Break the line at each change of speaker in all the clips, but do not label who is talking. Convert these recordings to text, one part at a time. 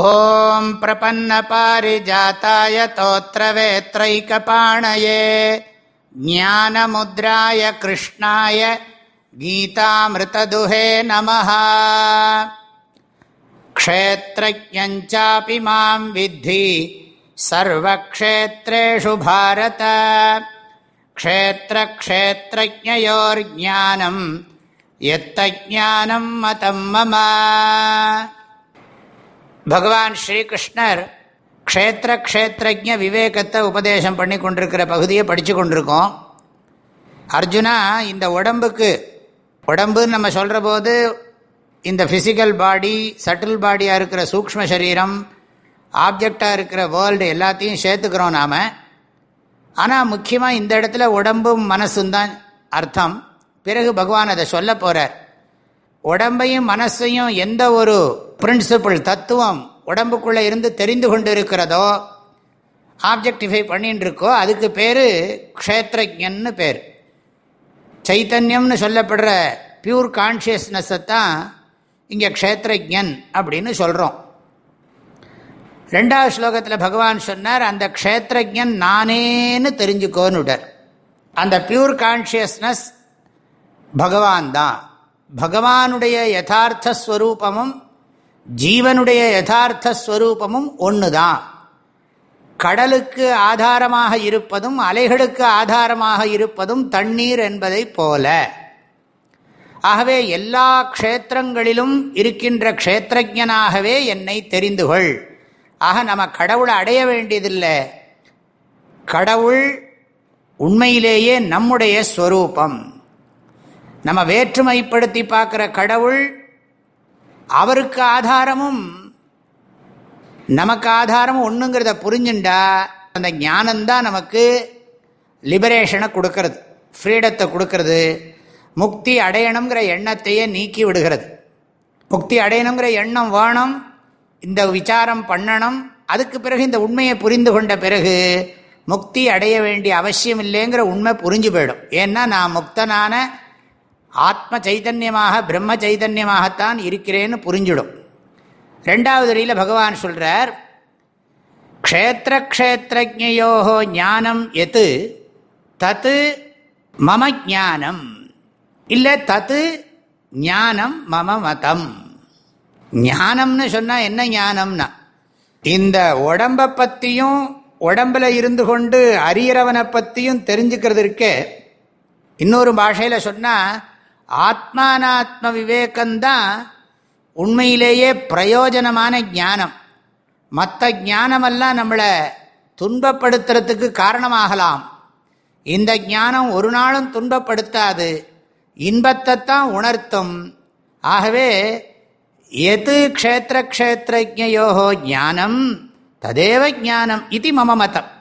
ॐ प्रपन्नपारिजाताय तोत्रवेत्रैकपाणये ज्ञानमुद्राय कृष्णाय गीतामृतदुहे नमः क्षेत्रज्ञञ्चापि मां विद्धि सर्वक्षेत्रेषु भारत क्षेत्रक्षेत्रज्ञयोर्ज्ञानं यत्तज्ञानं मतं मम பகவான் ஸ்ரீகிருஷ்ணர் க்ஷேத்திர க்ஷேத்திரஜ விவேகத்தை உபதேசம் பண்ணி கொண்டிருக்கிற பகுதியை படித்து கொண்டிருக்கோம். அர்ஜுனா இந்த உடம்புக்கு உடம்புன்னு நம்ம சொல்கிற போது இந்த ஃபிசிக்கல் பாடி சட்டில் பாடியாக இருக்கிற சூக்ம சரீரம் ஆப்ஜெக்டாக இருக்கிற வேர்ல்டு எல்லாத்தையும் சேர்த்துக்கிறோம் நாம். ஆனால் முக்கியமாக இந்த இடத்துல உடம்பும் மனசும் தான் அர்த்தம். பிறகு பகவான் அதை சொல்ல போகிறார் உடம்பையும் மனசையும் எந்த ஒரு பிரின்சிபிள் தத்துவம் உடம்புக்குள்ளே இருந்து தெரிந்து கொண்டு இருக்கிறதோ ஆப்ஜெக்டிஃபை பண்ணின்னு இருக்கோ அதுக்கு பேர் க்ஷேத்திரஜன்னு பேர். சைத்தன்யம்னு சொல்லப்படுற பியூர் கான்ஷியஸ்னஸை தான் இங்கே க்ஷேத்திரஜன் அப்படின்னு சொல்கிறோம் ரெண்டாவது ஸ்லோகத்தில் பகவான் சொன்னார் அந்த க்ஷேத்திரஜன் நானேன்னு தெரிஞ்சுக்கோன்னு அந்த பியூர் கான்ஷியஸ்னஸ் பகவான் தான். பகவானுடைய யதார்த்த ஸ்வரூபமும் ஜீவனுடைய யதார்த்த ஸ்வரூபமும் ஒன்று தான் கடலுக்கு ஆதாரமாக இருப்பதும் அலைகளுக்கு ஆதாரமாக இருப்பதும் தண்ணீர் என்பதை போல. ஆகவே எல்லா க்ஷேத்திரங்களிலும் இருக்கின்ற க்ஷேத்திரஜனாகவே என்னை தெரிந்துகொள். ஆக நம்ம கடவுளை அடைய வேண்டியதில்லை. கடவுள் உண்மையிலேயே நம்முடைய ஸ்வரூபம். நம்ம வேற்றுமைப்படுத்தி பார்க்குற கடவுள் அவருக்கு ஆதாரமும் நமக்கு ஆதாரமும் ஒன்றுங்கிறத புரிஞ்சுண்டா அந்த ஞானந்தான் நமக்கு லிபரேஷனை கொடுக்கறது ஃப்ரீடத்தை கொடுக்கறது முக்தி அடையணுங்கிற எண்ணத்தையே நீக்கி விடுகிறது. முக்தி அடையணுங்கிற எண்ணம் வேணும் இந்த விசாரம் பண்ணணும் அதுக்கு பிறகு இந்த உண்மையை புரிந்து கொண்ட பிறகு முக்தி அடைய வேண்டிய அவசியம் இல்லைங்கிற உண்மை புரிஞ்சு போயிடும். ஏன்னா நான் முக்தனான ஆத்ம சைதன்யமாக பிரம்ம சைதன்யமாகத்தான் இருக்கிறேன்னு புரிஞ்சிடும். ரெண்டாவது வரியில் பகவான் சொல்கிறார் க்ஷேத்திர க்ஷேத்திரஜோ ஞானம் எது? தத்து மம ஜானம் இல்லை தத்து ஞானம் மம மதம். ஞானம்னு சொன்னால் என்ன ஞானம்னா இந்த உடம்பை பற்றியும் உடம்பில் இருந்து கொண்டு அறியறவனை பற்றியும் தெரிஞ்சுக்கிறது இருக்கே இன்னொரு பாஷையில் சொன்னால் ஆத்மானாத்ம விவேகம்தான் உண்மையிலேயே பிரயோஜனமான ஞானம். மற்ற ஞானமெல்லாம் நம்மளை துன்பப்படுத்துறதுக்கு காரணமாகலாம். இந்த ஞானம் ஒரு நாளும் துன்பப்படுத்தாது. இன்பத்தை தான் உணர்த்தும். ஆகவே எது க்ஷேத்திர க்ஷேத்திரஜோ ஞானம் ததேவ ஞானம் இது மம மதம்.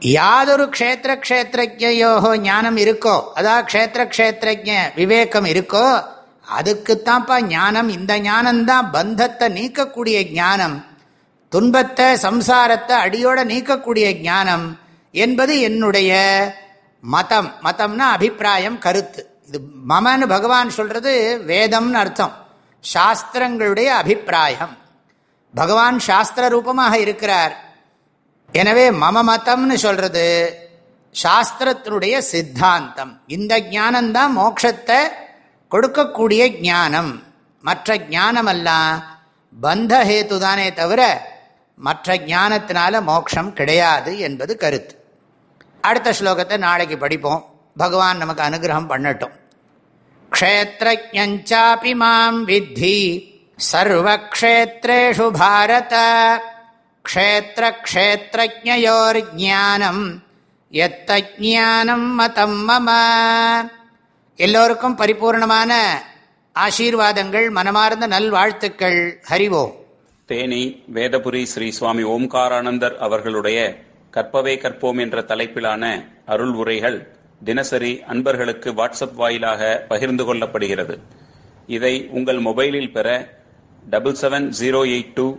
யாதொரு க்ஷேத்திர க்ஷேத்திரஜோ ஞானம் இருக்கோ அதாவது க்ஷேத்திர க்ஷேத்திரஜ விவேகம் இருக்கோ அதுக்குத்தான்ப்பா ஞானம். இந்த ஞானம்தான் பந்தத்தை நீக்கக்கூடிய ஞானம் துன்பத்தை சம்சாரத்தை அடியோட நீக்கக்கூடிய ஞானம் என்பது என்னுடைய மதம். மதம்னா அபிப்பிராயம் கருத்து. இது மமன்னு பகவான் சொல்றது வேதம்னு அர்த்தம். சாஸ்திரங்களுடைய அபிப்பிராயம். பகவான் சாஸ்திர ரூபமாக இருக்கிறார். எனவே மம மதம்னு சொல்றது சாஸ்திரத்தினுடைய சித்தாந்தம். இந்த ஞானம்தான் மோட்சத்தை கொடுக்கக்கூடிய ஞானம். மற்ற ஞானமெல்லாம் பந்தஹேத்து தானே தவிர மற்ற ஞானத்தினால மோட்சம் கிடையாது என்பது கருத்து. அடுத்த ஸ்லோகத்தை நாளைக்கு படிப்போம். பகவான் நமக்கு அனுகிரகம் பண்ணட்டும். க்ஷேத்திரஜாபி மாம் வித்தி. சர்வக்ஷேத்ரேஷு பாரத. க்ஷேத்திரக்ஷேத்திரஜோர்ஜானம் எத்த ஜானம் மதம் மம. எல்லோருக்கும் பரிபூர்ணமான ஆசீர்வாதங்கள் மனமார்ந்த நல்வாழ்த்துக்கள். ஹரிவோம்
தேனி வேதபுரி ஸ்ரீ சுவாமி ஓம்காரானந்தர் அவர்களுடைய கற்பவே கற்போம் என்ற தலைப்பிலான அருள் உரைகள் தினசரி அன்பர்களுக்கு வாட்ஸ்அப் வாயிலாக பகிர்ந்து கொள்ளப்படுகிறது. இதை உங்கள் மொபைலில் பெற double seven zero eight two